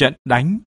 trận đánh.